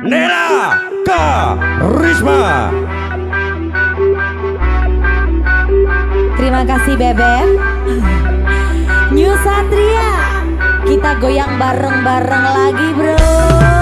Nela Risma. Terima kasih Bebek New Satria Kita goyang bareng-bareng lagi bro